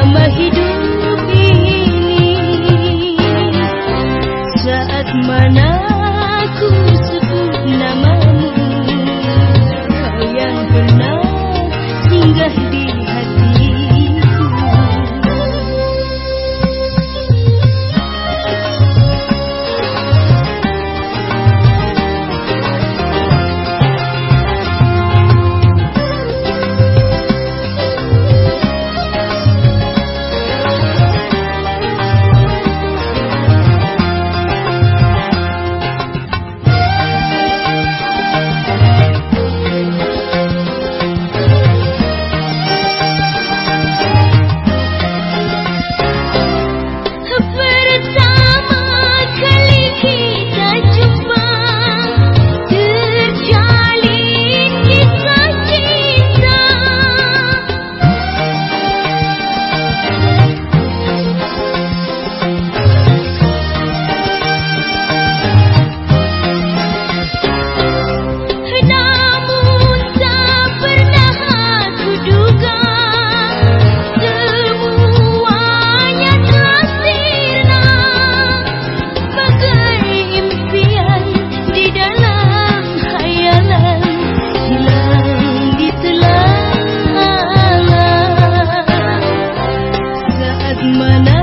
Mama hidup. mana